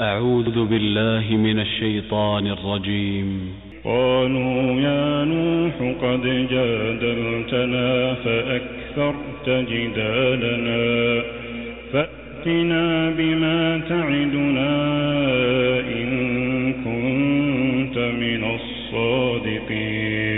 أعوذ بالله من الشيطان الرجيم. قالوا يا نوح قد جادلتنا فأكثرت جدالنا. فأتنا بما تعدنا إن كنت من الصادقين.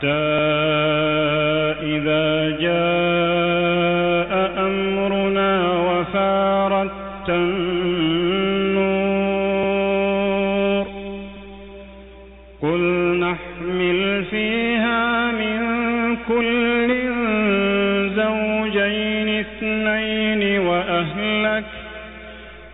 حتى إذا جاء أمرنا وفارت النور قل نحمل فيها من كل زوجين اثنين وأهلك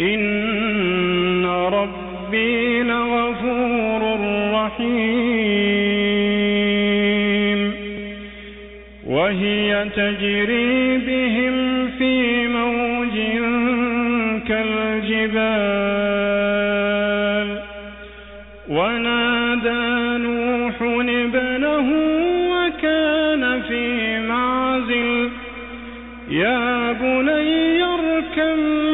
إن ربي لغفور رحيم وهي تجري بهم في موج كالجبال ونادى نوح ابنه وكان في معزل يا بني اركب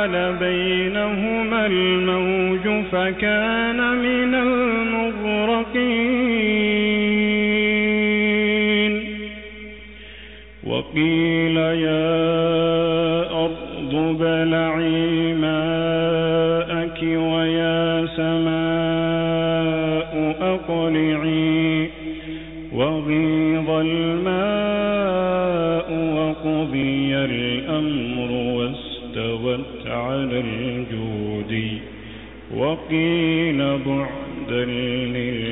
وحال بينهما الموج فكان من المغرقين. وقيل واستوت على الجود وقيل بعدا الظالمين